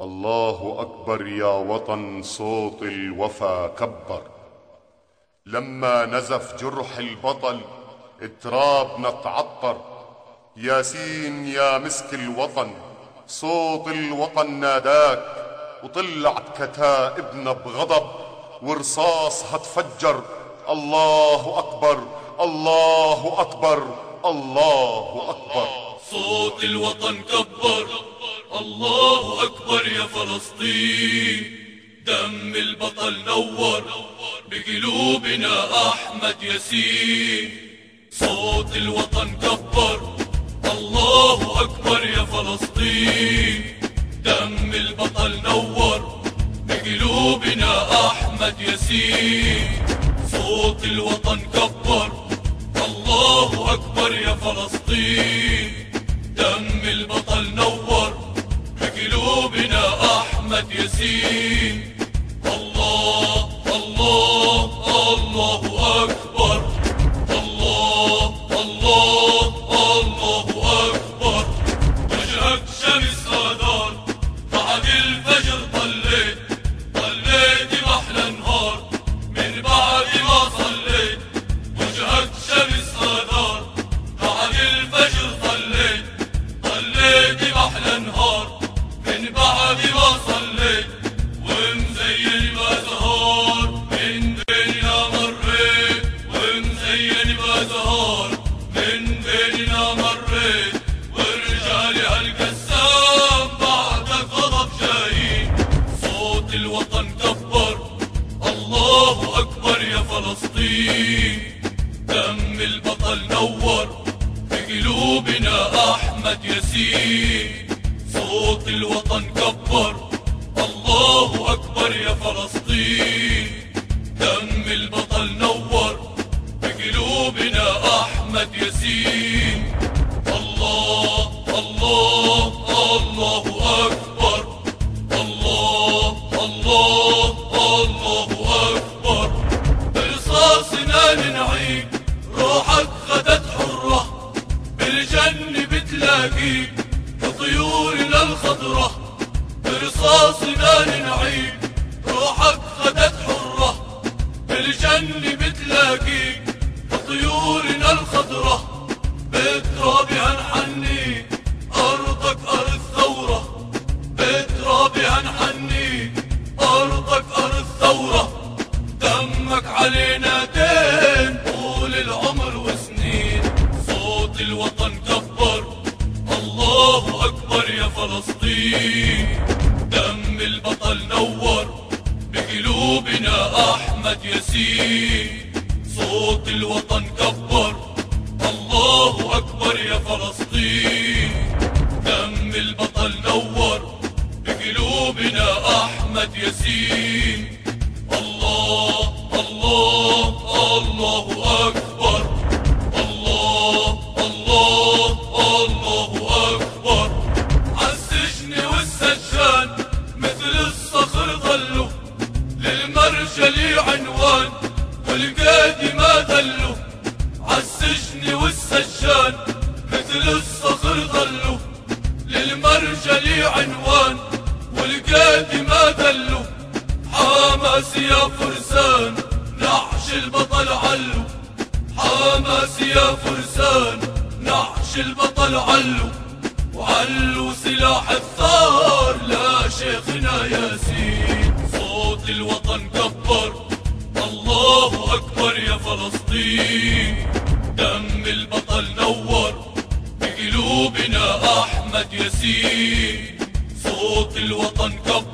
الله أكبر يا وطن صوت الوفا كبر. لما نزف جرح البطل ترابنا تعطر ياسين يا مسك الوطن صوت الوطن ناداك. وطلعت كتائبنا بغضب ورصاص هتفجر. الله أكبر الله أكبر الله أكبر. صوت الوطن كبر. الله أكبر يا فلسطين. دم البطل نور بقلوبنا أحمد ياسين. صوت الوطن كبر. الله أكبر يا فلسطين. دم البطل نور بقلوبنا أحمد ياسين. صوت الوطن كبر. الله أكبر يا فلسطين. دم البطل نور أحمد ياسين فلسطين. دم البطل نور بقلوبنا أحمد ياسين. صوت الوطن كبر. الله أكبر يا فلسطين. دم البطل نور بقلوبنا أحمد ياسين. الخضرة برصاصنا ننعيك روحك غدت حرة بالجنة بتلاقيك بطيورنا الخضرة بترابها نحني أرضك أرض ثورة بترابها نحني أرضك أرض ثورة. دمك علينا دين طول العمر وسنين صوت الوطن كبر. فلسطين. دم البطل نور بقلوبنا أحمد ياسين. صوت الوطن كبر. الله أكبر يا فلسطين. دم البطل نور بقلوبنا أحمد ياسين. الصخر ظلوا للمرجل عنوان والقادي ما ذلوا حماس يا فرسان نعش البطل علو. حماس يا فرسان نعش البطل علو. وعلو سلاح الثار لا شيخنا ياسين. صوت الوطن كبر الله أكبر يا فلسطين. ياسين صوت الوطن كبر.